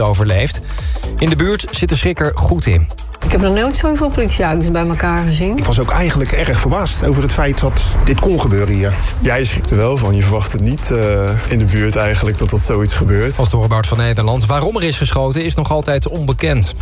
overleeft. In de buurt zit de schrikker goed in. Ik heb nog nooit zoveel politieauto's bij elkaar gezien. Ik was ook eigenlijk erg verbaasd over het feit dat dit kon gebeuren hier. Ja, je schrikt er wel van. Je verwacht het niet uh, in de buurt eigenlijk dat dat zoiets gebeurt. Als Doorbaard van Nederland. Waarom er is geschoten is nog altijd onbekend.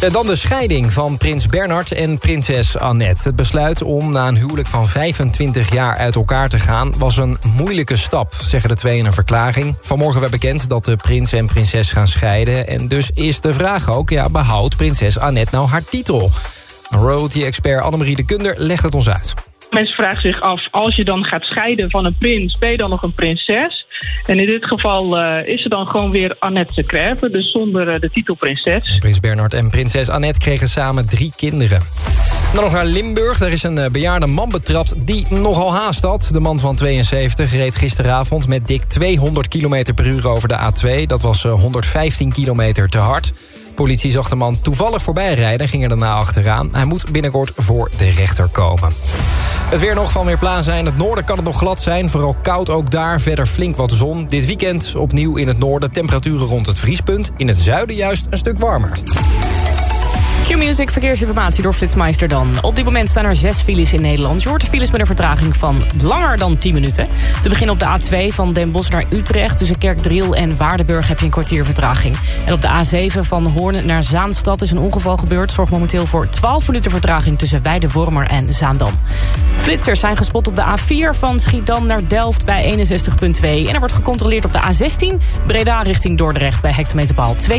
En dan de scheiding van prins Bernard en prinses Annette. Het besluit om na een huwelijk van 25 jaar uit elkaar te gaan... was een moeilijke stap, zeggen de twee in een verklaring. Vanmorgen werd bekend dat de prins en prinses gaan scheiden. En dus is de vraag ook, ja, behoudt prinses Annette nou haar titel? Royalty-expert Annemarie de Kunder legt het ons uit. Mensen vragen zich af, als je dan gaat scheiden van een prins... ben je dan nog een prinses? En in dit geval uh, is er dan gewoon weer Annette de dus zonder uh, de titel prinses. Prins Bernhard en prinses Annette kregen samen drie kinderen. Dan nog naar Limburg. Daar is een uh, bejaarde man betrapt die nogal haast had. De man van 72 reed gisteravond met dik 200 km per uur over de A2. Dat was 115 kilometer te hard. Politie zag de man toevallig voorbij rijden en ging er daarna achteraan. Hij moet binnenkort voor de rechter komen. Het weer nog van plaatsen. In het noorden kan het nog glad zijn. Vooral koud ook daar. Verder flink wat zon. Dit weekend opnieuw in het noorden. Temperaturen rond het vriespunt. In het zuiden juist een stuk warmer. Q-Music, verkeersinformatie door Flitsmeister dan. Op dit moment staan er zes files in Nederland. Je hoort de files met een vertraging van langer dan 10 minuten. Te beginnen op de A2 van Den Bosch naar Utrecht... tussen Kerkdriel en Waardenburg heb je een kwartier vertraging. En op de A7 van Hoorn naar Zaanstad is een ongeval gebeurd. Zorgt momenteel voor 12 minuten vertraging tussen Weidewormer en Zaandam. Flitsers zijn gespot op de A4 van Schiedam naar Delft bij 61.2. En er wordt gecontroleerd op de A16 Breda richting Dordrecht bij hectometerpaal 42.4.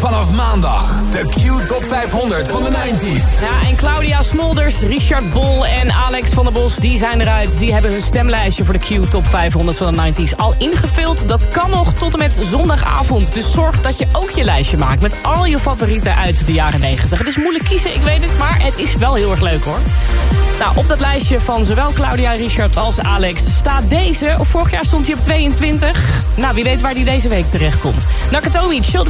Vanaf maandag de Q Top 500 van de 90s. Ja, en Claudia Smolders, Richard Bol en Alex van der Bos, die zijn eruit. Die hebben hun stemlijstje voor de Q Top 500 van de 90s al ingevuld. Dat kan nog tot en met zondagavond. Dus zorg dat je ook je lijstje maakt met al je favorieten uit de jaren 90. Het is moeilijk kiezen, ik weet het, maar het is wel heel erg leuk hoor. Nou, op dat lijstje van zowel Claudia, Richard als Alex staat deze. Vorig jaar stond hij op 22. Nou, wie weet waar die deze week terecht komt. Nakatomi, Children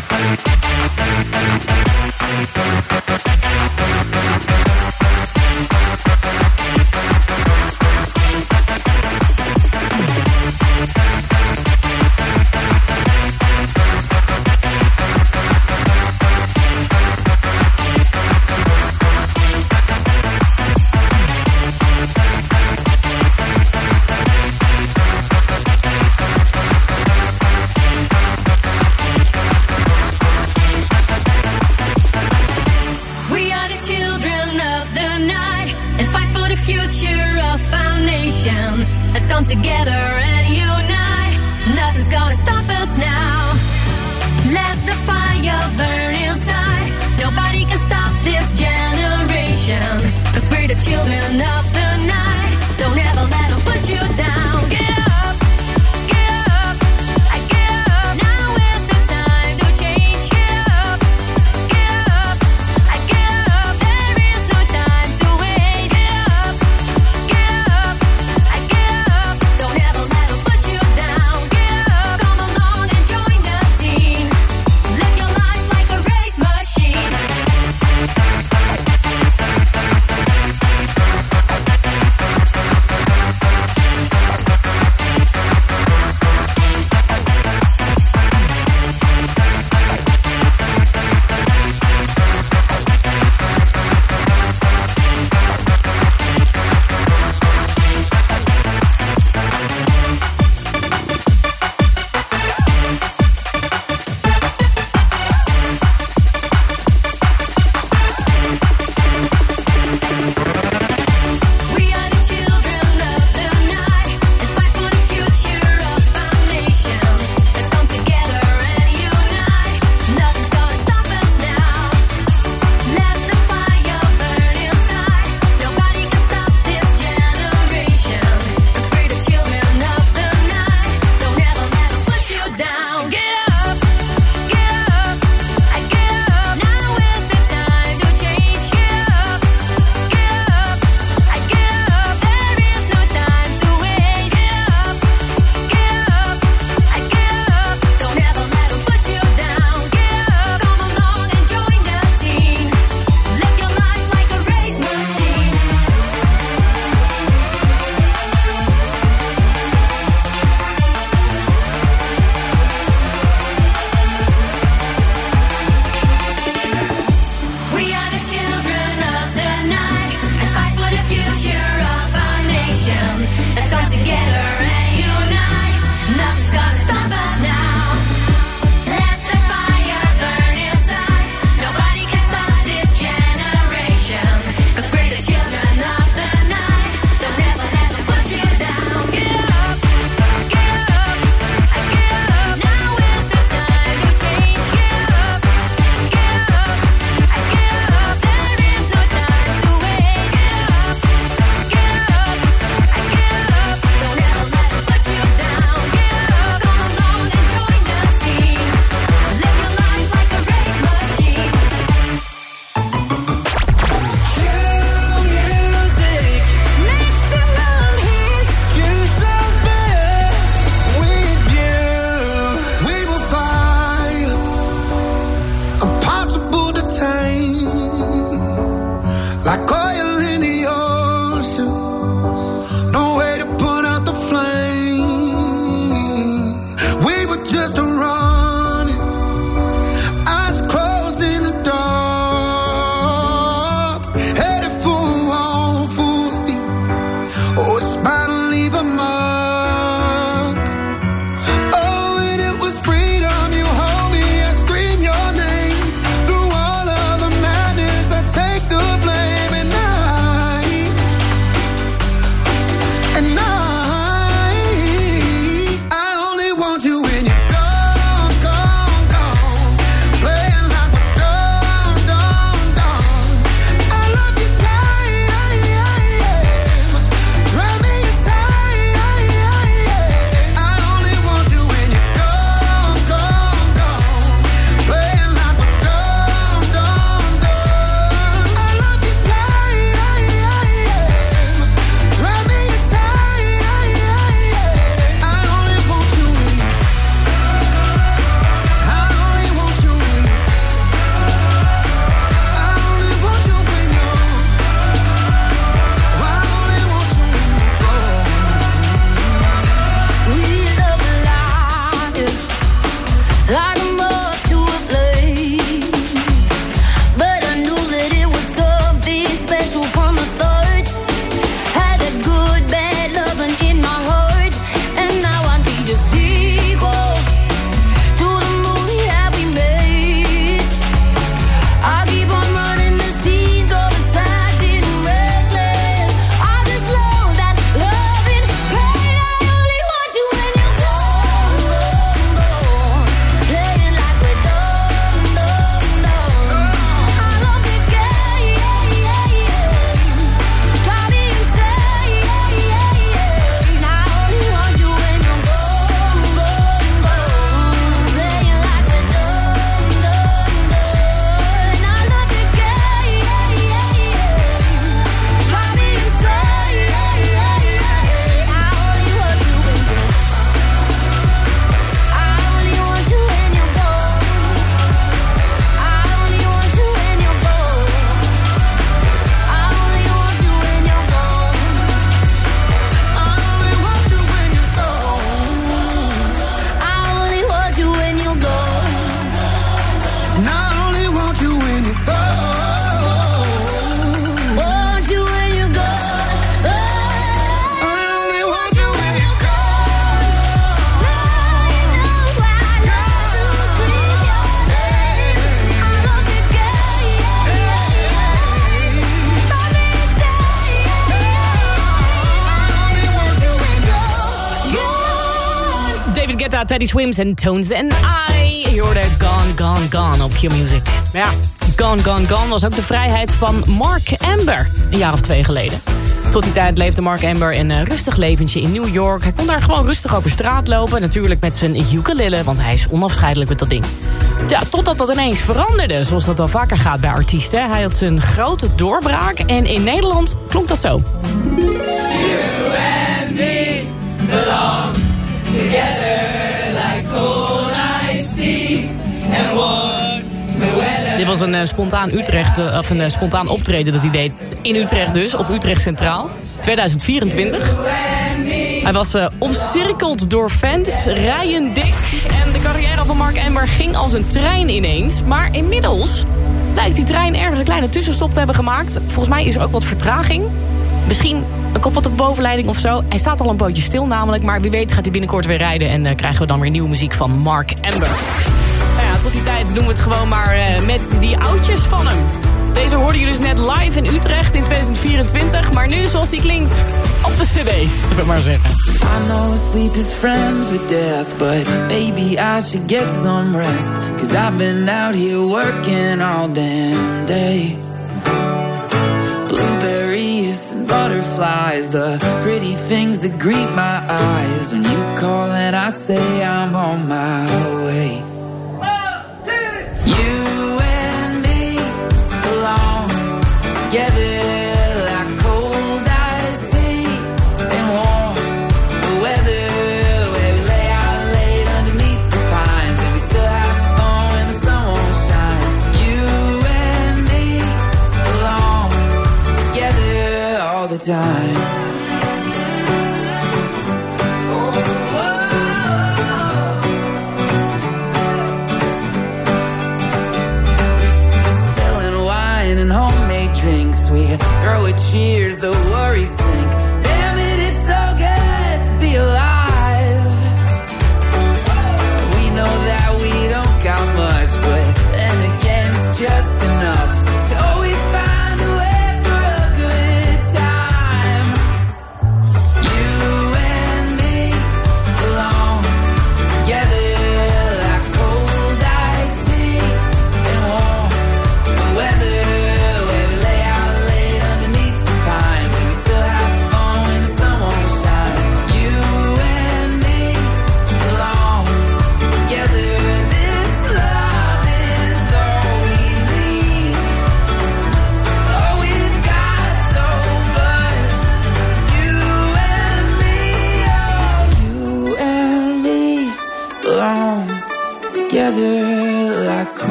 We Teddy Swims en Tones and I. Je hoorde Gone, Gone, Gone op Q-Music. Ja, Gone, Gone, Gone was ook de vrijheid van Mark Amber. Een jaar of twee geleden. Tot die tijd leefde Mark Amber een rustig leventje in New York. Hij kon daar gewoon rustig over straat lopen. Natuurlijk met zijn ukulele, want hij is onafscheidelijk met dat ding. Ja, totdat dat ineens veranderde, zoals dat al vaker gaat bij artiesten. Hij had zijn grote doorbraak en in Nederland klonk dat zo. You and me belong together was een uh, spontaan Utrecht, uh, of een uh, spontaan optreden dat hij deed in Utrecht dus, op Utrecht Centraal. 2024. Hij was omcirkeld door fans, rijen dik. En de carrière van Mark Amber ging als een trein ineens. Maar inmiddels lijkt die trein ergens een kleine tussenstop te hebben gemaakt. Volgens mij is er ook wat vertraging. Misschien een kop op de bovenleiding of zo. Hij staat al een pootje stil namelijk. Maar wie weet gaat hij binnenkort weer rijden. En uh, krijgen we dan weer nieuwe muziek van Mark Amber. Tot die tijd doen we het gewoon maar uh, met die oudjes van hem. Deze hoorden jullie dus net live in Utrecht in 2024. Maar nu zoals die klinkt op de cd, zullen we maar zeggen. I know sleep is friends with death. But maybe I should get some rest. Cause I've been out here working all damn day. Blueberries and butterflies. The pretty things that greet my eyes. When you call and I say I'm on my way. Time. drinks we throw at cheers the worries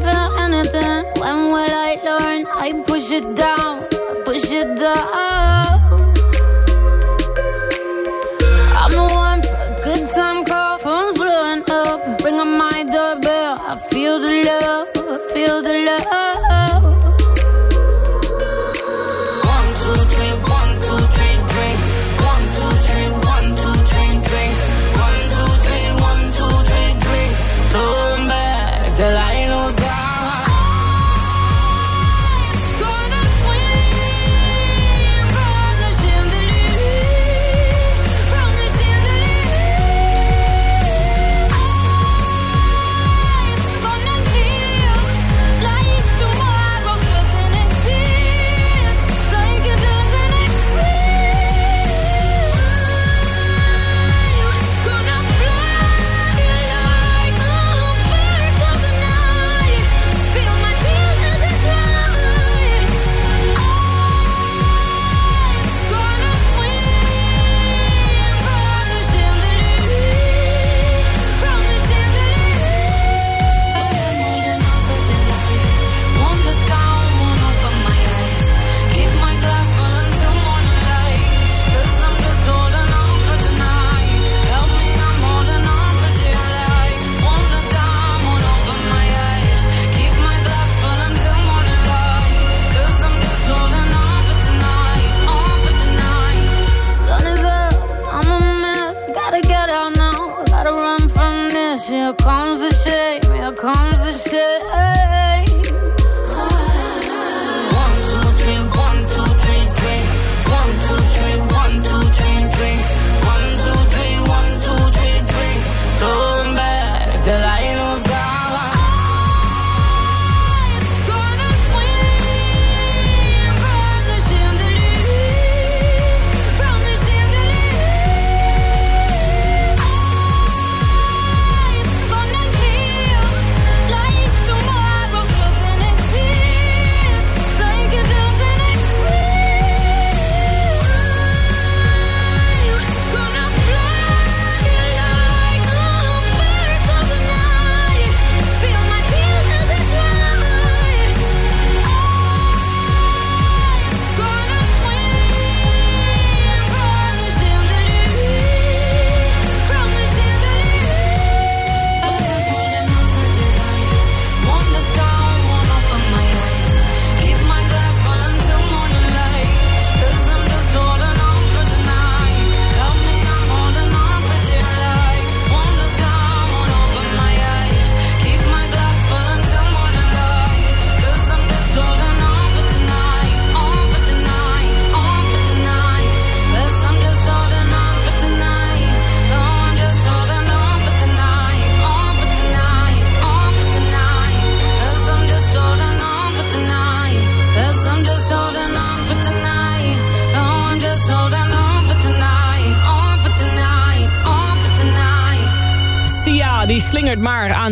feel anything. When will I learn? I push it down, push it down.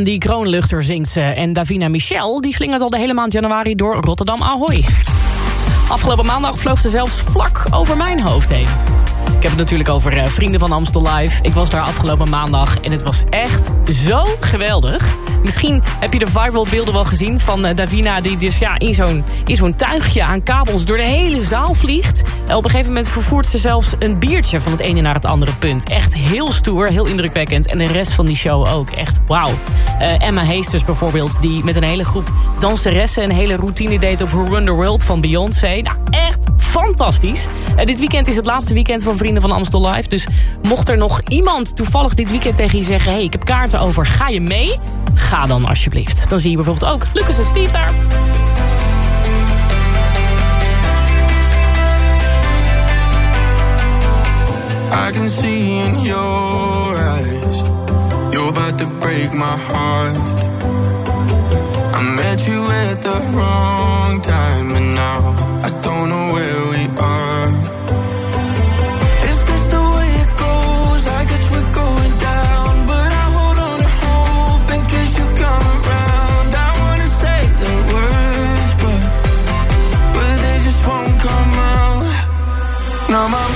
Die kroonluchter, zingt. En Davina Michel, die slingert al de hele maand januari door Rotterdam Ahoy. Afgelopen maandag vloog ze zelfs vlak over mijn hoofd heen. Ik heb het natuurlijk over eh, Vrienden van Amstel Live. Ik was daar afgelopen maandag en het was echt zo geweldig. Misschien heb je de viral beelden wel gezien van eh, Davina... die dus ja, in zo'n zo'n tuigje aan kabels door de hele zaal vliegt. En op een gegeven moment vervoert ze zelfs een biertje... van het ene naar het andere punt. Echt heel stoer, heel indrukwekkend. En de rest van die show ook. Echt wauw. Eh, Emma Heesters bijvoorbeeld, die met een hele groep danseressen... een hele routine deed op Run The World van Beyoncé. Nou, echt fantastisch. Eh, dit weekend is het laatste weekend van Vrienden van Amstel Live. Dus mocht er nog iemand toevallig dit weekend tegen je zeggen... hey, ik heb kaarten over, ga je mee? Ga dan alsjeblieft. Dan zie je bijvoorbeeld ook Lucas en Steve daar. I can see in your eyes You're about to break my heart I met you at the wrong time Now my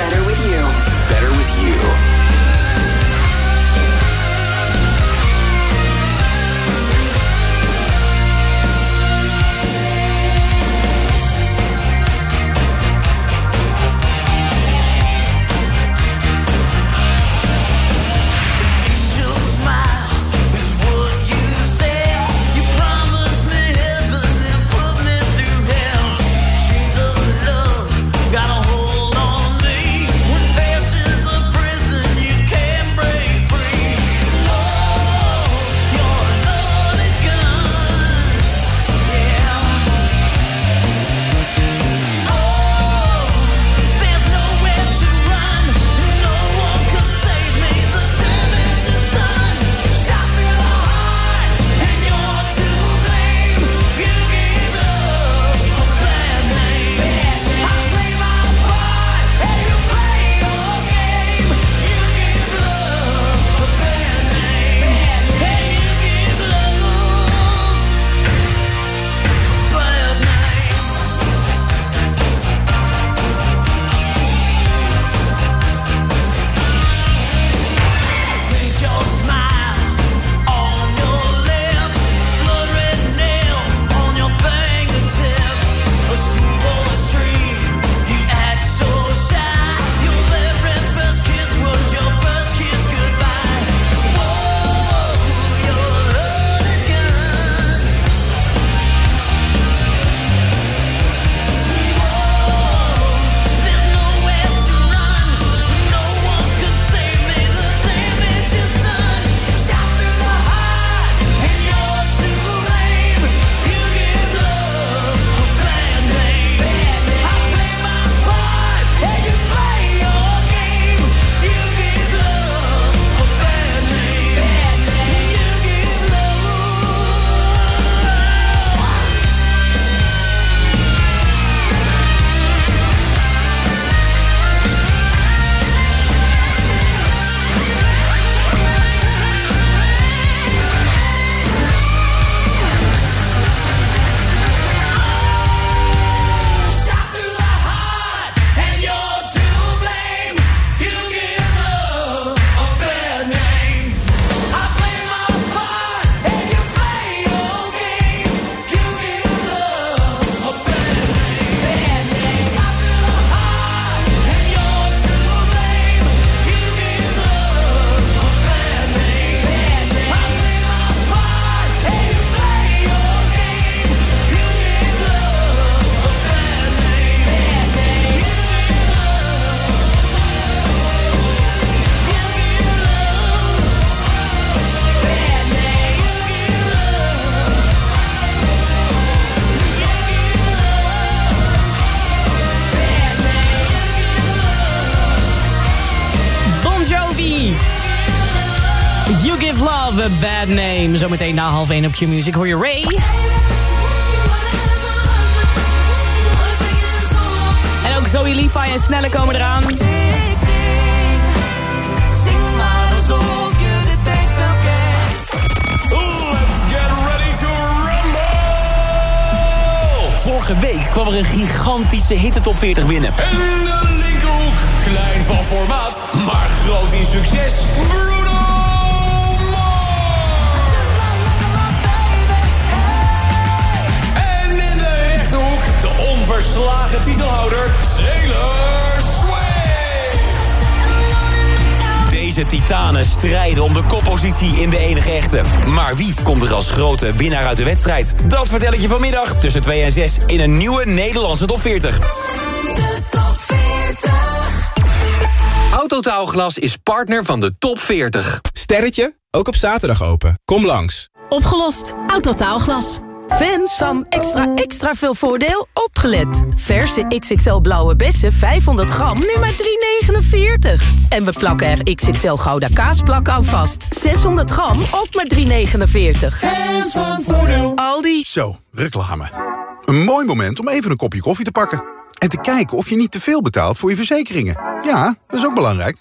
better with you. Better with you. Half 1 op Q-Music hoor je Ray. En ook Zoe Levi en Snelle komen eraan. Zing maar alsof je de tekst wel kent. Let's get ready to rumble! Vorige week kwam er een gigantische hitte top 40 binnen. In de linkerhoek, klein van formaat, maar groot in succes. Bruno de onverslagen titelhouder, Taylor Swift. Deze titanen strijden om de koppositie in de enige echte. Maar wie komt er als grote winnaar uit de wedstrijd? Dat vertel ik je vanmiddag tussen 2 en 6 in een nieuwe Nederlandse top 40. De top 40. Autotaalglas is partner van de top 40. Sterretje, ook op zaterdag open. Kom langs. Opgelost. Autotaalglas. Fans van extra extra veel voordeel opgelet. Verse XXL blauwe bessen 500 gram nu maar 3,49. En we plakken er XXL gouda kaasplak aan vast. 600 gram ook maar 3,49. Fans van voordeel. Aldi. Zo, reclame. Een mooi moment om even een kopje koffie te pakken. En te kijken of je niet te veel betaalt voor je verzekeringen. Ja, dat is ook belangrijk.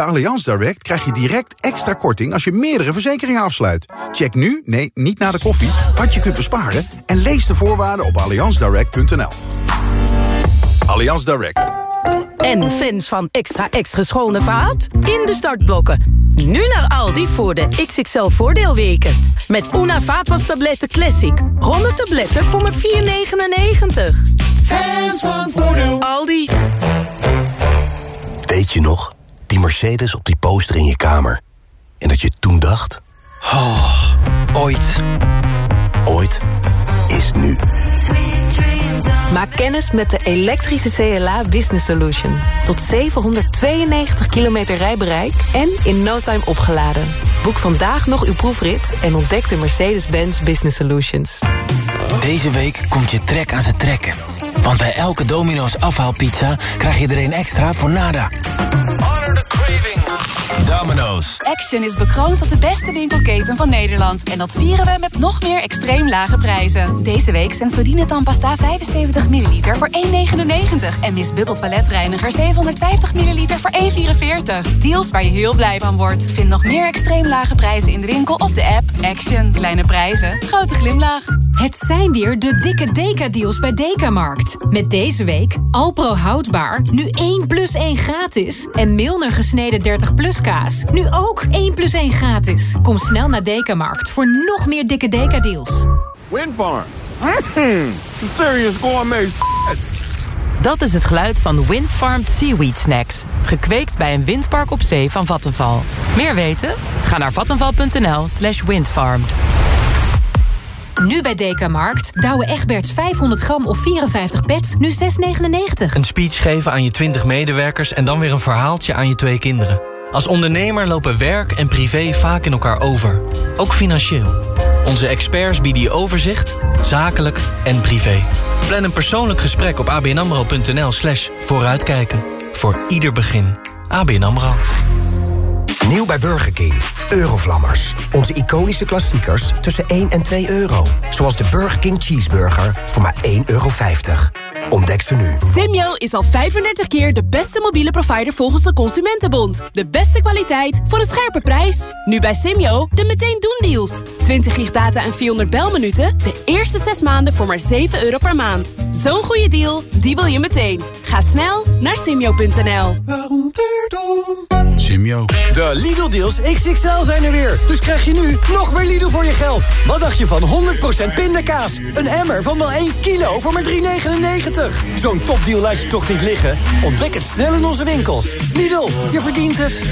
Bij Allianz Direct krijg je direct extra korting als je meerdere verzekeringen afsluit. Check nu, nee, niet na de koffie, wat je kunt besparen... en lees de voorwaarden op allianzdirect.nl. Allianz Direct. En fans van extra extra schone vaat? In de startblokken. Nu naar Aldi voor de XXL voordeelweken. Met Una vaatwastabletten Classic. 100 tabletten voor maar 4,99. Fans van voordeel. Aldi. Weet je nog? Die Mercedes op die poster in je kamer. En dat je toen dacht... Oh, ooit. Ooit is nu. Maak kennis met de elektrische CLA Business Solution. Tot 792 kilometer rijbereik en in no time opgeladen. Boek vandaag nog uw proefrit en ontdek de Mercedes-Benz Business Solutions. Deze week komt je trek aan zijn trekken. Want bij elke Domino's afhaalpizza krijg je er een extra voor nada. Domino's. Action is bekroond tot de beste winkelketen van Nederland. En dat vieren we met nog meer extreem lage prijzen. Deze week Sensodyne tandpasta 75 ml voor 1,99. En Miss Bubble toiletreiniger 750 ml voor 1,44. Deals waar je heel blij van wordt. Vind nog meer extreem lage prijzen in de winkel of de app. Action. Kleine prijzen. Grote glimlach. Het zijn weer de dikke Deka-deals bij Dekamarkt. Met deze week Alpro houdbaar, nu 1 plus 1 gratis. En Milner gesneden 30 plus kaas, nu ook 1 plus 1 gratis. Kom snel naar Dekamarkt voor nog meer dikke Deka-deals. Windfarm. Mm, serious gourmet Dat is het geluid van Windfarmed Seaweed Snacks. Gekweekt bij een windpark op zee van Vattenval. Meer weten? Ga naar vattenval.nl slash windfarmed. Nu bij Dekamarkt, Douwe Egberts 500 gram of 54 pet, nu 6,99. Een speech geven aan je 20 medewerkers en dan weer een verhaaltje aan je twee kinderen. Als ondernemer lopen werk en privé vaak in elkaar over. Ook financieel. Onze experts bieden je overzicht, zakelijk en privé. Plan een persoonlijk gesprek op abnamro.nl slash vooruitkijken. Voor ieder begin. ABN AMRO. Nieuw bij Burger King. Eurovlammers. Onze iconische klassiekers tussen 1 en 2 euro. Zoals de Burger King Cheeseburger voor maar 1,50 euro. Ontdek ze nu. Simyo is al 35 keer de beste mobiele provider volgens de Consumentenbond. De beste kwaliteit voor een scherpe prijs. Nu bij Simyo de meteen doen deals. 20 gig data en 400 belminuten. De eerste 6 maanden voor maar 7 euro per maand. Zo'n goede deal, die wil je meteen. Ga snel naar simyo.nl. Simio. De Lidl-deals XXL zijn er weer. Dus krijg je nu nog meer Lidl voor je geld. Wat dacht je van 100% pindakaas? Een emmer van wel 1 kilo voor maar 3,99. Zo'n topdeal laat je toch niet liggen? Ontdek het snel in onze winkels. Lidl, je verdient het.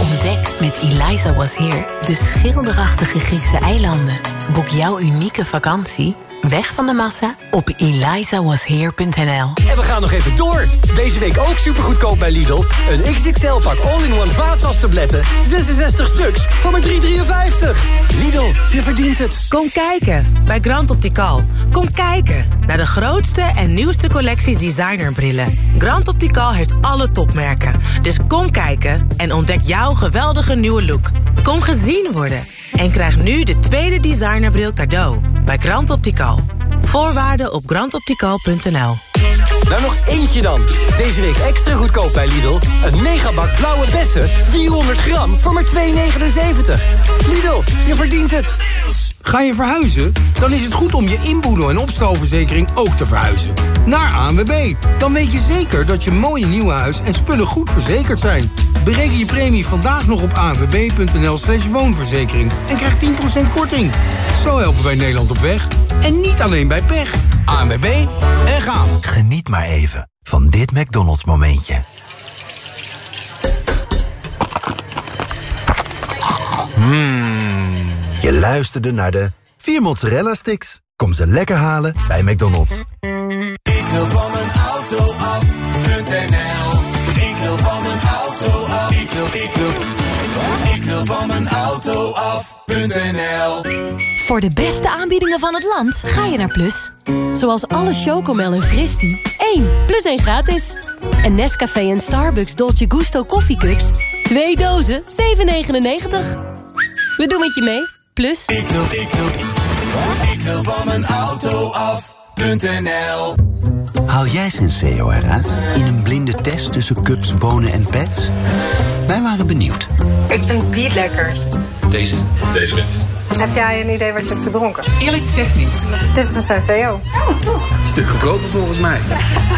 Ontdek met Eliza Was Here de schilderachtige Griekse eilanden. Boek jouw unieke vakantie, weg van de massa, op elizawasheer.nl. En we gaan nog even door. Deze week ook supergoedkoop bij Lidl. Een XXL-pak all-in-one vaatwastabletten. 66 stuks voor maar 3,53. Lidl, je verdient het. Kom kijken bij Grand Optical. Kom kijken naar de grootste en nieuwste collectie designerbrillen. Grand Optical heeft alle topmerken. Dus kom kijken en ontdek jouw geweldige nieuwe look. Kom gezien worden en krijg nu de tweede designerbril cadeau bij Grand Optical. Voorwaarden op grandoptical.nl. Nou nog eentje dan. Deze week extra goedkoop bij Lidl. Een megabak blauwe bessen, 400 gram voor maar 2,79. Lidl, je verdient het. Ga je verhuizen? Dan is het goed om je inboedel- en opstalverzekering ook te verhuizen. Naar ANWB. Dan weet je zeker dat je mooie nieuwe huis en spullen goed verzekerd zijn. Bereken je premie vandaag nog op anwb.nl slash woonverzekering. En krijg 10% korting. Zo helpen wij Nederland op weg. En niet alleen bij pech. ANWB en gaan. Geniet maar even van dit McDonald's momentje. Mmm. Je luisterde naar de 4 mozzarella sticks. Kom ze lekker halen bij McDonald's. Ik wil van mijn auto af.nl Ik wil van mijn auto af. Ik wil, ik wil, ik wil van mijn auto af.nl Voor de beste aanbiedingen van het land ga je naar Plus. Zoals alle Chocomel en Fristi. 1 plus 1 gratis. En Nescafé en Starbucks Dolce Gusto koffiecups. 2 dozen 7,99. We doen met je mee. Plus. Ik wil, ik wil, ik wil van mijn auto af.nl Haal jij Senseo eruit in een blinde test tussen cups, bonen en pets? Wij waren benieuwd. Ik vind die lekkerst. Deze? Deze wit. Heb jij een idee wat je hebt gedronken? Eerlijk gezegd niet. Dit is een Senseo. Oh, toch? Stuk goedkoper volgens mij.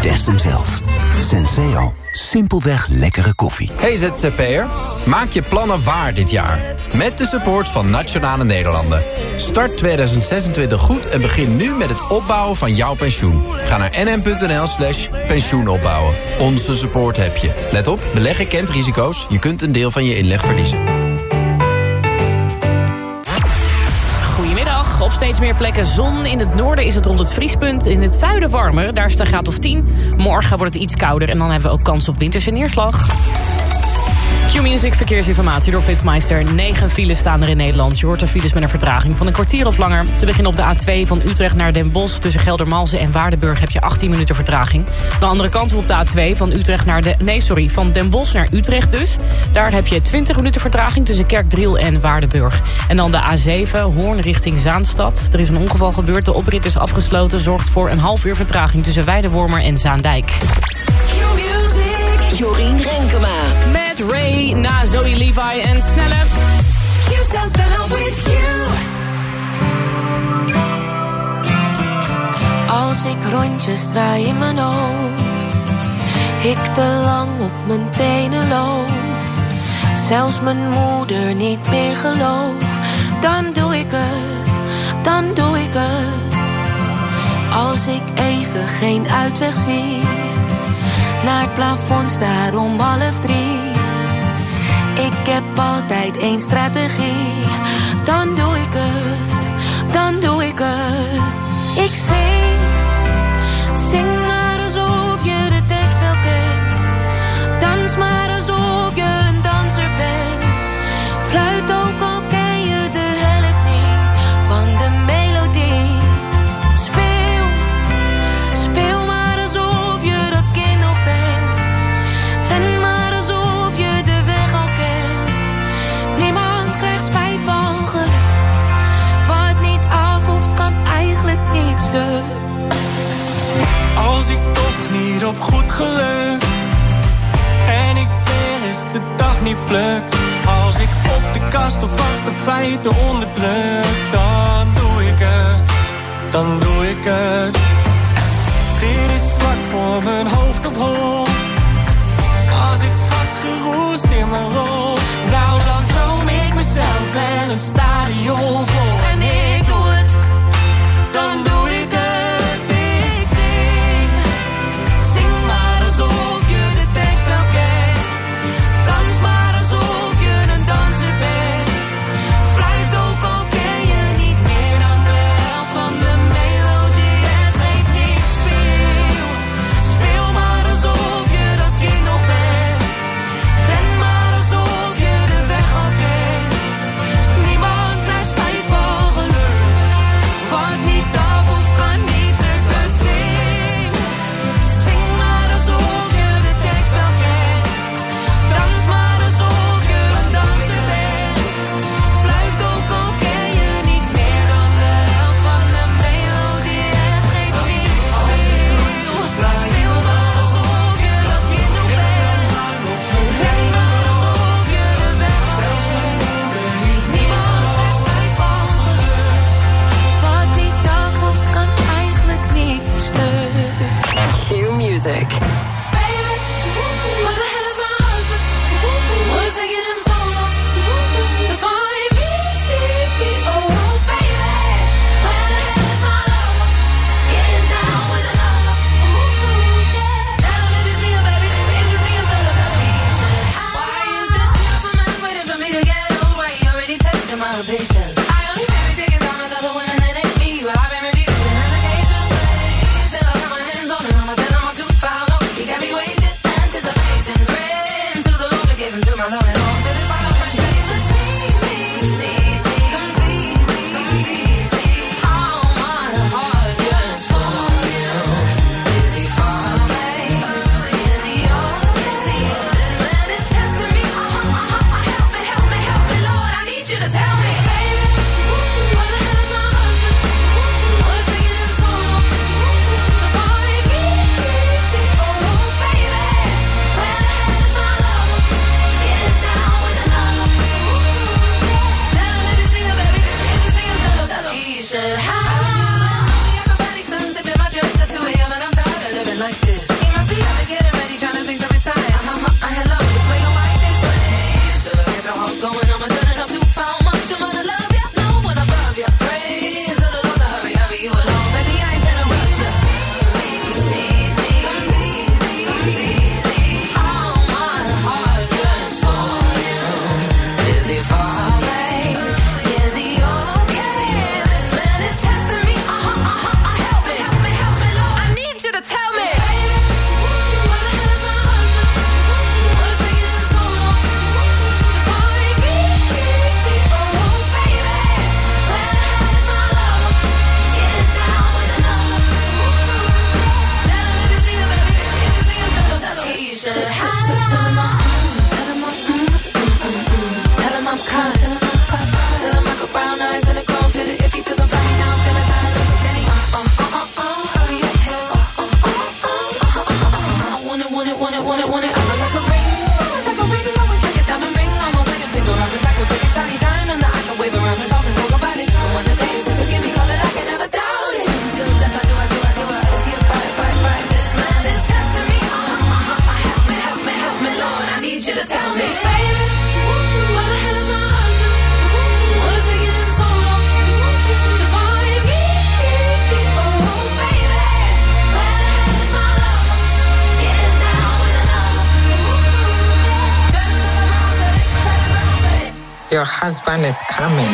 Test hem zelf. Senseo. Simpelweg lekkere koffie. Hey ZZP'er, maak je plannen waar dit jaar. Met de support van Nationale Nederlanden. Start 2026 goed en begin nu met het opbouwen van jouw pensioen. Ga naar nm.nl slash pensioenopbouwen. Onze support heb je. Let op, beleggen kent risico's. Je kunt een deel van je inleg verliezen. Op steeds meer plekken zon. In het noorden is het rond het vriespunt. In het zuiden warmer. Daar is het graad of 10. Morgen wordt het iets kouder. En dan hebben we ook kans op winterse neerslag. Q-Music verkeersinformatie door Flitsmeister. 9 files staan er in Nederland. Je hoort er files met een vertraging van een kwartier of langer. Ze beginnen op de A2 van Utrecht naar Den Bosch. Tussen Geldermalsen en Waardenburg heb je 18 minuten vertraging. De andere kant op de A2 van Utrecht naar de... Nee, sorry, van Den Bosch naar Utrecht dus. Daar heb je 20 minuten vertraging tussen Kerkdriel en Waardenburg. En dan de A7, Hoorn richting Zaanstad. Er is een ongeval gebeurd, de oprit is afgesloten. Zorgt voor een half uur vertraging tussen Weidewormer en Zaandijk. Jorien Renkema. Met Ray na Zoe Levi en Snelle. You sounds better with you. Als ik rondjes draai in mijn hoofd, ik te lang op mijn tenen loop, zelfs mijn moeder niet meer geloof, dan doe ik het, dan doe ik het. Als ik even geen uitweg zie, naar het plafond staar om half drie. Altijd één strategie, dan doe ik het, dan doe ik het. Ik zing, zing geluk. En ik weer eens de dag niet pluk. Als ik op de kast of achter feiten onderdruk Dan doe ik het, dan doe ik het. Dit is vlak voor mijn hoofd op hol. Als ik vastgeroest in mijn rol. Nou dan droom ik mezelf en een stadion vol Your husband is coming.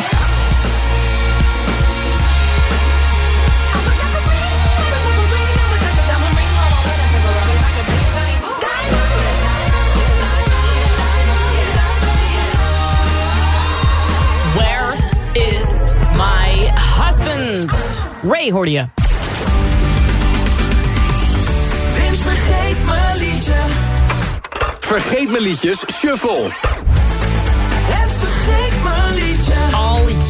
Where is my husband? Ray hoorde je. Vince vergeet mijn liedje. Vergeet mijn liedjes, shuffle.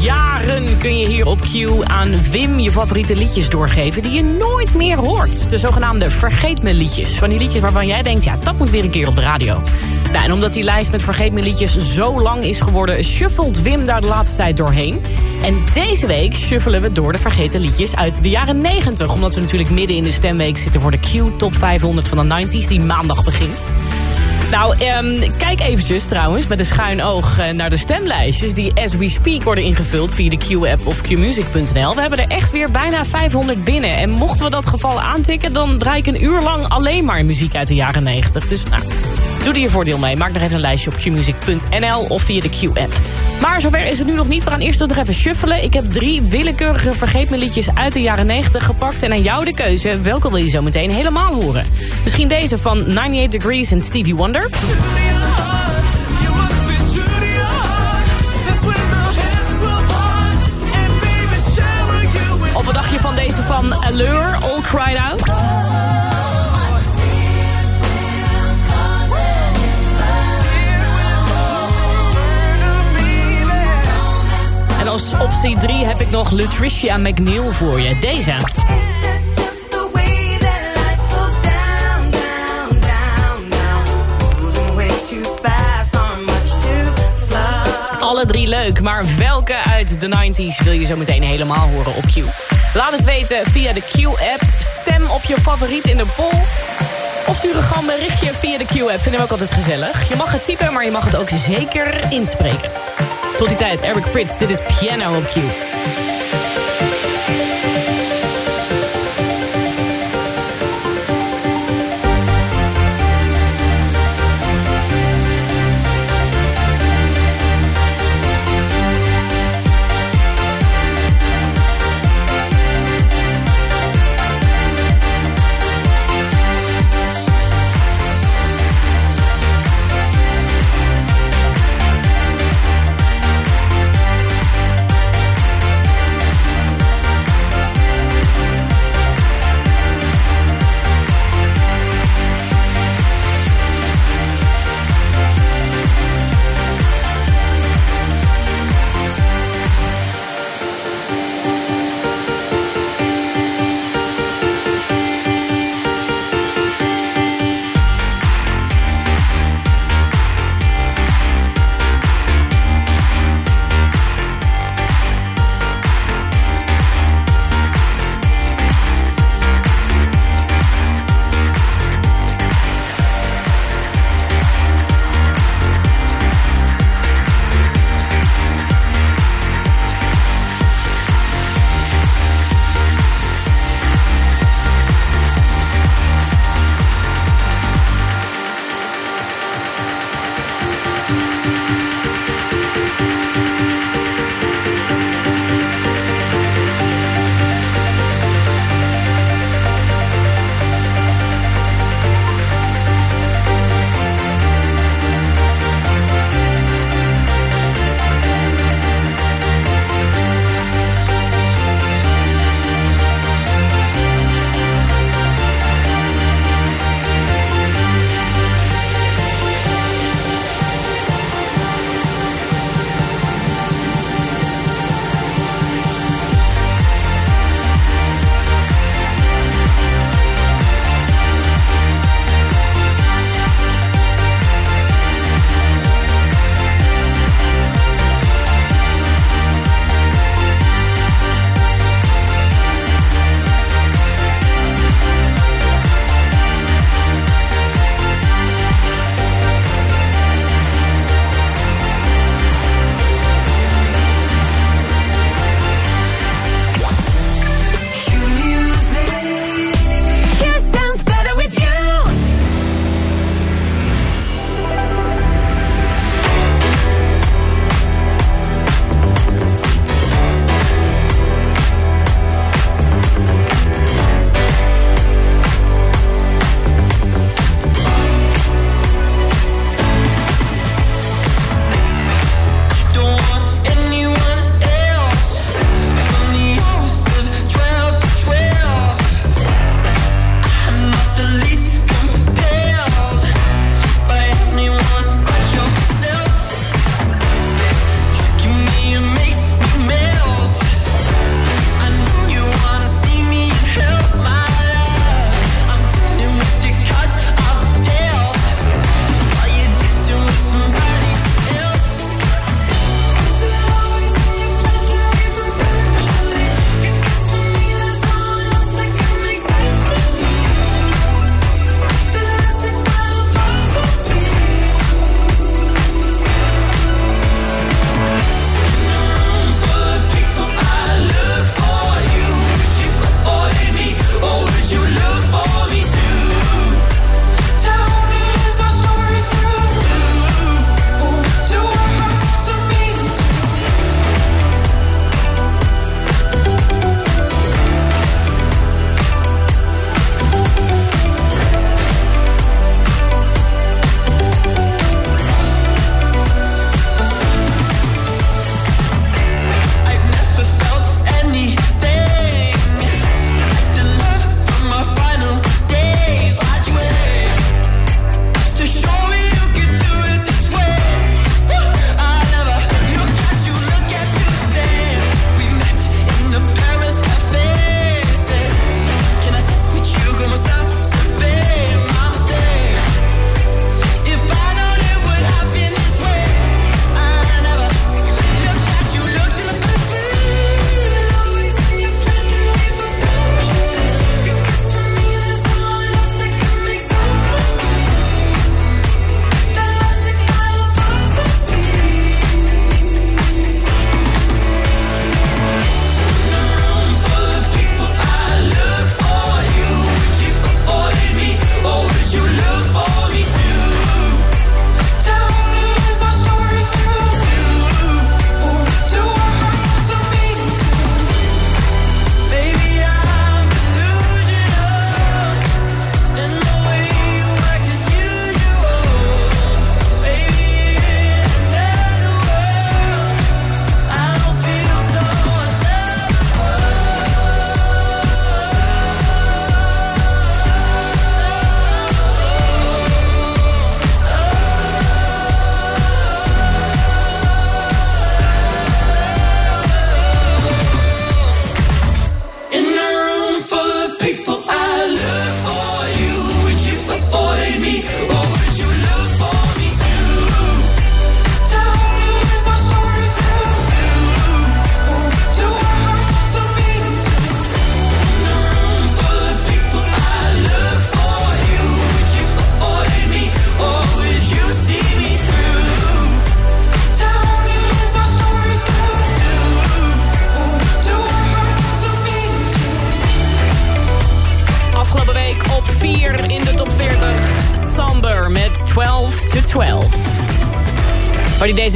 Jaren kun je hier op Q aan Wim je favoriete liedjes doorgeven... die je nooit meer hoort. De zogenaamde vergeet liedjes. Van die liedjes waarvan jij denkt, ja, dat moet weer een keer op de radio. Nou, en omdat die lijst met vergeet liedjes zo lang is geworden... shuffelt Wim daar de laatste tijd doorheen. En deze week shuffelen we door de vergeten liedjes uit de jaren 90. Omdat we natuurlijk midden in de stemweek zitten voor de Q Top 500 van de 90s... die maandag begint. Nou, ehm, kijk eventjes trouwens met een schuin oog eh, naar de stemlijstjes... die as we speak worden ingevuld via de Q-app of qmusic.nl. We hebben er echt weer bijna 500 binnen. En mochten we dat geval aantikken... dan draai ik een uur lang alleen maar muziek uit de jaren 90. Dus nou, doe er je voordeel mee. Maak nog even een lijstje op qmusic.nl of via de Q-app. Maar zover is het nu nog niet. We gaan eerst nog even shuffelen. Ik heb drie willekeurige vergeet uit de jaren 90 gepakt. En aan jou de keuze. Welke wil je zo meteen helemaal horen? Misschien deze van 98 Degrees en Stevie Wonder. Of wat dacht je van deze van Allure, All Cried Out? Als optie 3 heb ik nog Lutricia McNeil voor je. Deze. Alle drie leuk, maar welke uit de 90s wil je zo meteen helemaal horen op Q? Laat het weten via de Q-app. Stem op je favoriet in de poll. Of stuur een gewoon berichtje via de Q-app. Vinden we ook altijd gezellig. Je mag het typen, maar je mag het ook zeker inspreken. Tot die tijd, Eric Prits. Dit is Piano op Q.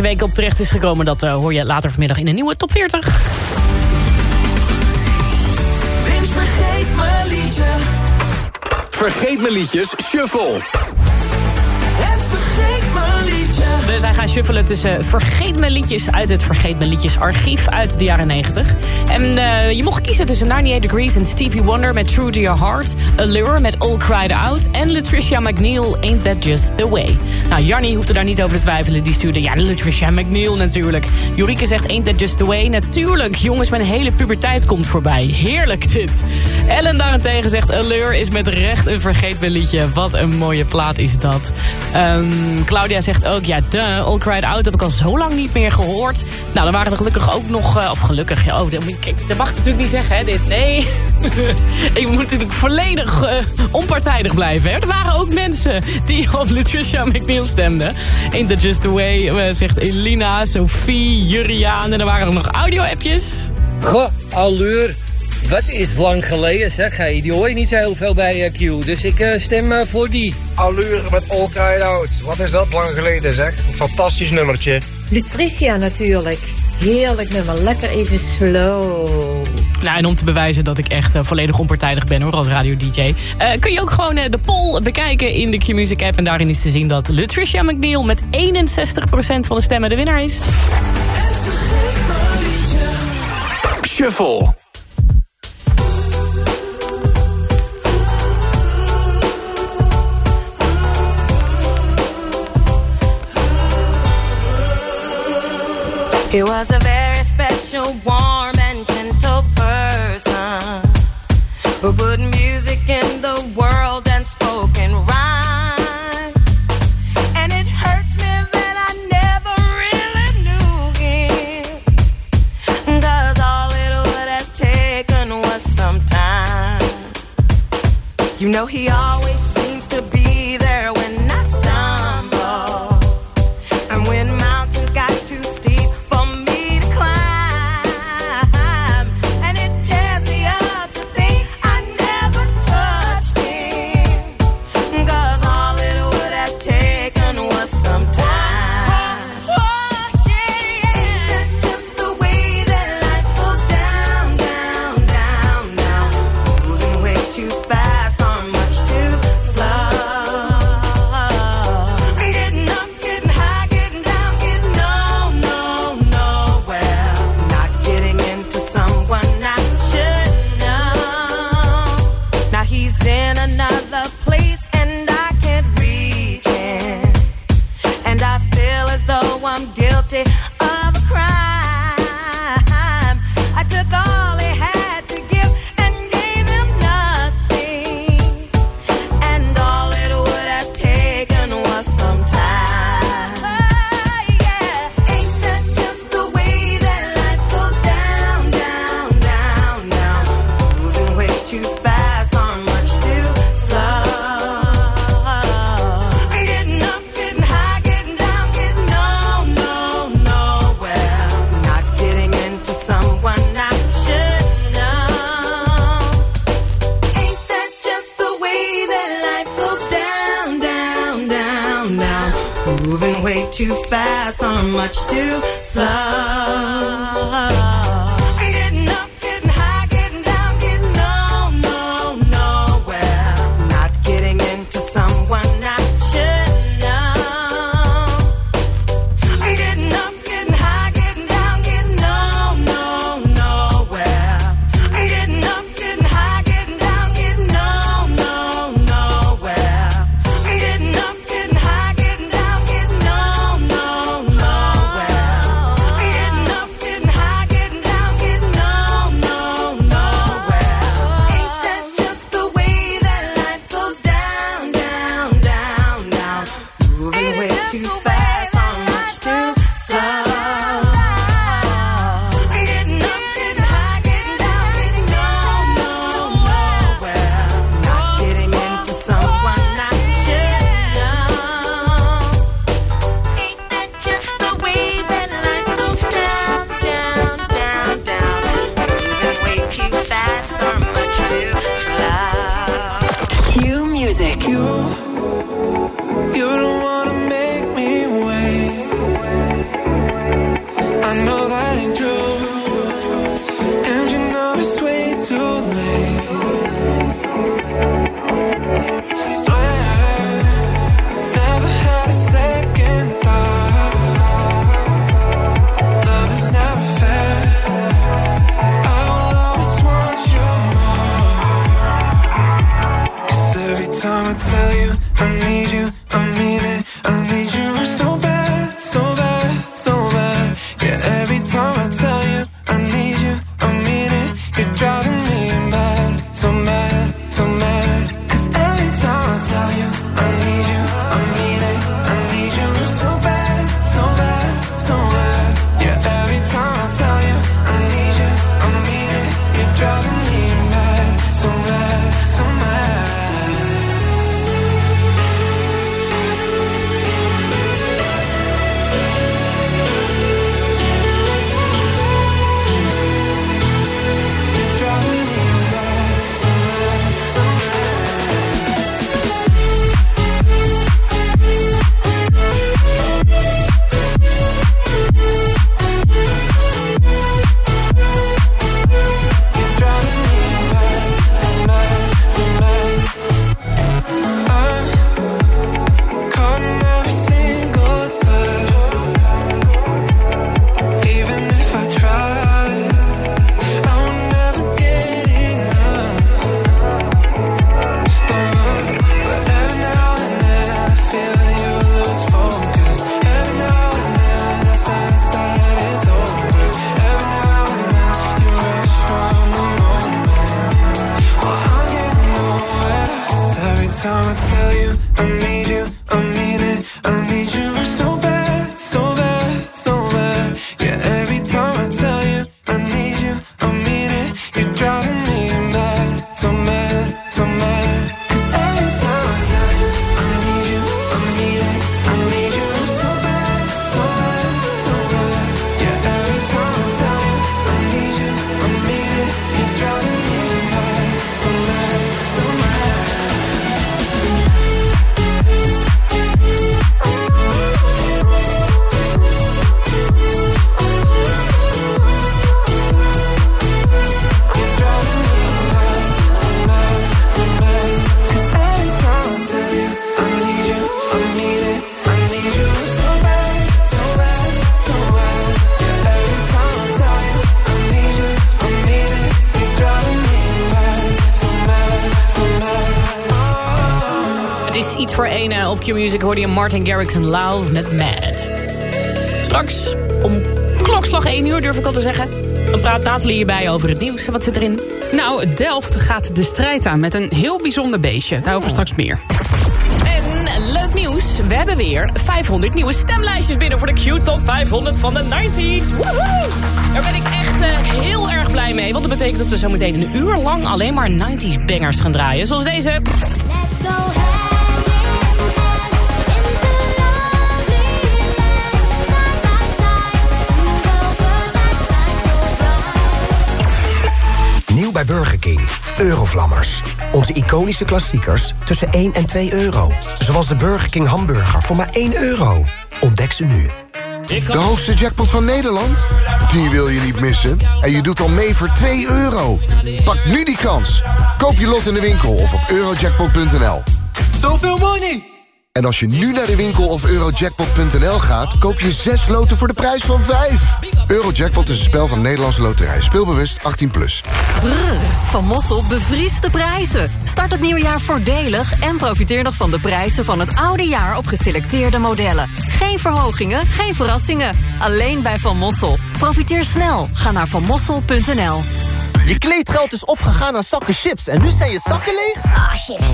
week op terecht is gekomen, dat eh, hoor je later vanmiddag in een nieuwe top 40. Vince vergeet mijn liedje. Vergeet mijn liedjes, shuffle. Wij gaan shuffelen tussen Vergeet Me liedjes uit het Vergeet Me liedjes archief uit de jaren 90. En eh, je mocht kiezen tussen 98 Degrees en Stevie Wonder met True to Your Heart. Allure met All Cried Out. En Latricia McNeil, Ain't That Just The Way. Nou, Jarnie hoefde daar niet over te twijfelen. Die stuurde, ja, Latricia McNeil natuurlijk. Jorike zegt, Ain't That Just The Way. Natuurlijk, jongens, mijn hele puberteit komt voorbij. Heerlijk dit. Ellen daarentegen zegt, Allure is met recht een Vergeet Me liedje. Wat een mooie plaat is dat. Ehm, Claudia zegt ook, ja, duh, All Cried Out heb ik al zo lang niet meer gehoord. Nou, dan waren er gelukkig ook nog... eh, of gelukkig, ja, oh, dat, mag ik natuurlijk niet zeggen, hè, dit. Nee, ik moet natuurlijk volledig eh, onpartijdig blijven. Hè. Er waren ook mensen die op Latricia McNeil stemden. Ain't that just the way, eh, zegt Elina, Sophie, Juriaan. En er waren er nog audio-appjes. Goh, allure. Wat is lang geleden zeg. Hey, die hoor je niet zo heel veel bij eh, Q. Dus ik eh, stem eh, voor die. Allure met All Cried Out. Wat is dat lang geleden zeg. Een fantastisch nummertje. Lutricia natuurlijk. Heerlijk nummer. Lekker even slow. Nou, en om te bewijzen dat ik echt volledig onpartijdig ben hoor, als radio-dj... eh, kun je ook gewoon de poll bekijken in de Q-Music app. En daarin is te zien dat Latricia McNeil met 61% van de stemmen de winnaar is. Shuffle. He was a very op Q-Music hoorde je Martin Garrix en Loud met Mad. Straks om klokslag 1 uur durf ik al te zeggen. Dan praat Nathalie hierbij over het nieuws. Wat zit erin? Nou, Delft gaat de strijd aan met een heel bijzonder beestje. Daarover straks meer. En leuk nieuws. We hebben weer 500 nieuwe stemlijstjes binnen voor de Q-top 500 van de 90s. Woehoe! Daar ben ik echt eh, heel erg blij mee. Want dat betekent dat we zo meteen een uur lang alleen maar 90s bangers gaan draaien. Zoals deze. Nieuw bij Burger King. Eurovlammers. Onze iconische klassiekers tussen 1 en 2 euro. Zoals de Burger King hamburger voor maar 1 euro. Ontdek ze nu. De hoogste jackpot van Nederland? Die wil je niet missen. En je doet al mee voor 2 euro. Pak nu die kans. Koop je lot in de winkel of op eurojackpot.nl. Zoveel money! En als je nu naar de winkel of eurojackpot.nl gaat... koop je 6 loten voor de prijs van 5. Eurojackpot is een spel van Nederlandse Loterij. Speelbewust 18+. Plus. Van Mossel bevriest de prijzen. Start het nieuwe jaar voordelig en profiteer nog van de prijzen van het oude jaar op geselecteerde modellen. Geen verhogingen, geen verrassingen. Alleen bij Van Mossel. Profiteer snel. Ga naar vanmossel.nl. Je kleedgeld is opgegaan aan zakken chips en nu zijn je zakken leeg? Ah, chips.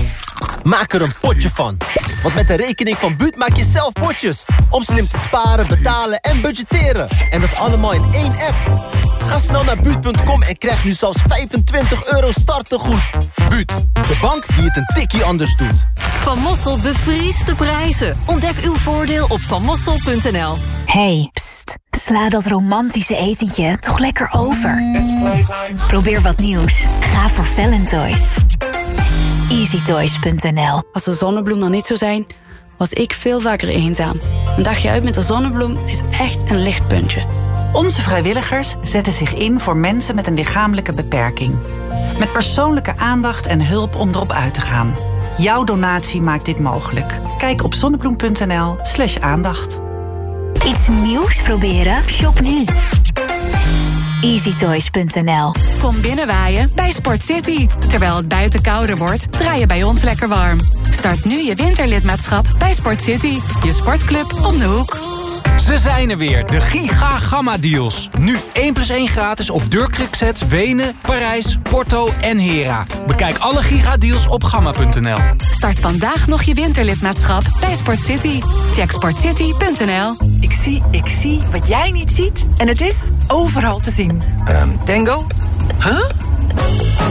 Maak er een potje van. Want met de rekening van Buut maak je zelf potjes. Om slim te sparen, betalen en budgetteren. En dat allemaal in één app. Ga snel naar Buut.com en krijg nu zelfs 25 euro startegoed. Buut, de bank die het een tikkie anders doet. Van Mossel bevriest de prijzen. Ontdek uw voordeel op vanmossel.nl. Hey, pst, sla dat romantische etentje toch lekker over. Probeer wat nieuws. Ga voor Valentoys. EasyToys.nl Als de zonnebloem er niet zou zijn, was ik veel vaker eenzaam. Een dagje uit met de zonnebloem is echt een lichtpuntje. Onze vrijwilligers zetten zich in voor mensen met een lichamelijke beperking. Met persoonlijke aandacht en hulp om erop uit te gaan. Jouw donatie maakt dit mogelijk. Kijk op zonnebloem.nl slash aandacht. Iets nieuws proberen? Shop nu. EasyToys.nl Kom binnenwaaien bij Sport City. Terwijl het buiten kouder wordt, draai je bij ons lekker warm. Start nu je winterlidmaatschap bij Sport City. Je sportclub om de hoek. Ze zijn er weer, de Giga Gamma Deals. Nu 1 plus 1 gratis op deurkruksets Wenen, Parijs, Porto en Hera. Bekijk alle Giga Deals op gamma.nl. Start vandaag nog je winterlidmaatschap bij Sport City. Check sportcity.nl Ik zie, ik zie wat jij niet ziet. En het is overal te zien. Ehm, tango? Huh?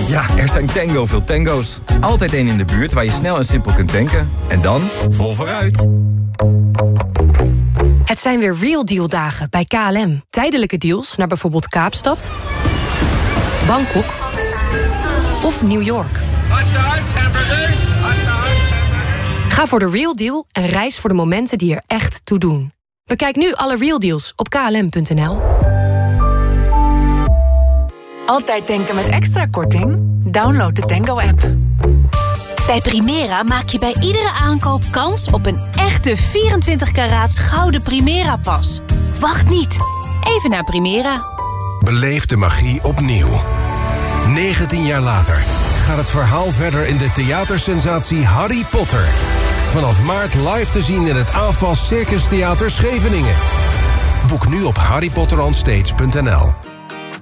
Ja, er zijn tango veel tango's. Altijd één in de buurt waar je snel en simpel kunt tanken. En dan vol vooruit. Het zijn weer Real Deal dagen bij KLM. Tijdelijke deals naar bijvoorbeeld Kaapstad, Bangkok of New York. Ga voor de Real Deal en reis voor de momenten die er echt toe doen. Bekijk nu alle Real Deals op klm.nl. Altijd denken met extra korting? Download de Tango-app. Bij Primera maak je bij iedere aankoop kans op een echte 24 karaats gouden Primera-pas. Wacht niet. Even naar Primera. Beleef de magie opnieuw. 19 jaar later gaat het verhaal verder in de theatersensatie Harry Potter. Vanaf maart live te zien in het AFAS Circus Theater Scheveningen. Boek nu op harrypotteronstage.nl.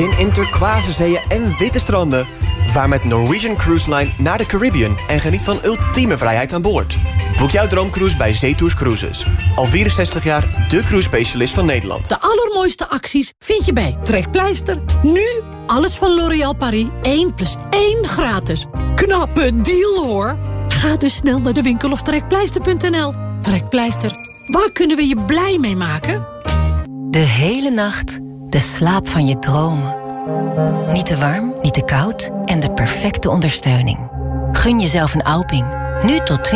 Zin in turquoise zeeën en witte stranden. Vaar met Norwegian Cruise Line naar de Caribbean en geniet van ultieme vrijheid aan boord. Boek jouw droomcruise bij Zetours Cruises. Al 64 jaar de cruise specialist van Nederland. De allermooiste acties vind je bij Trekpleister. Nu alles van L'Oréal Paris 1 plus 1 gratis. Knappe deal hoor. Ga dus snel naar de winkel of trekpleister.nl. Trekpleister, waar kunnen we je blij mee maken? De hele nacht de slaap van je dromen. Niet te warm, niet te koud en de perfecte ondersteuning. Gun jezelf een Alping. Nu tot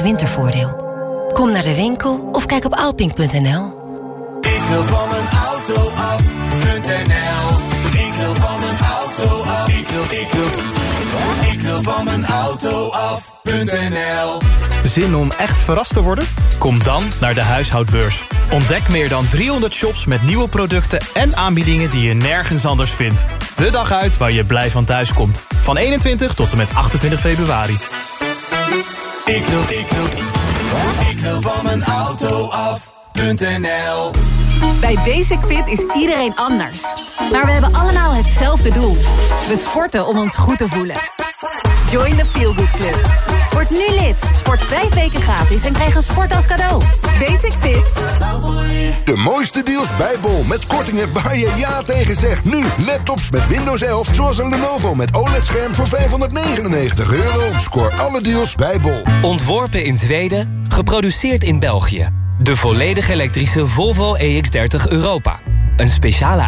20% wintervoordeel. Kom naar de winkel of kijk op alping.nl. Ik wil van mijn auto af.nl wil van mijn auto af.nl Zin om echt verrast te worden? Kom dan naar de huishoudbeurs. Ontdek meer dan 300 shops met nieuwe producten en aanbiedingen die je nergens anders vindt. De dag uit waar je blij van thuis komt. Van 21 tot en met 28 februari. Ik wil, ik wil, ik wil van mijn auto af.nl Bij Basic Fit is iedereen anders. Maar we hebben allemaal hetzelfde doel. We sporten om ons goed te voelen. Join the Feel Good Club. Word nu lid. Sport vijf weken gratis en krijg een sport als cadeau. Basic Fit. De mooiste deals bij Bol. Met kortingen waar je ja tegen zegt. Nu laptops met Windows 11. Zoals een Lenovo met OLED-scherm voor 599 euro. Scoor alle deals bij Bol. Ontworpen in Zweden, geproduceerd in België. De volledig elektrische Volvo EX30 Europa. Een speciale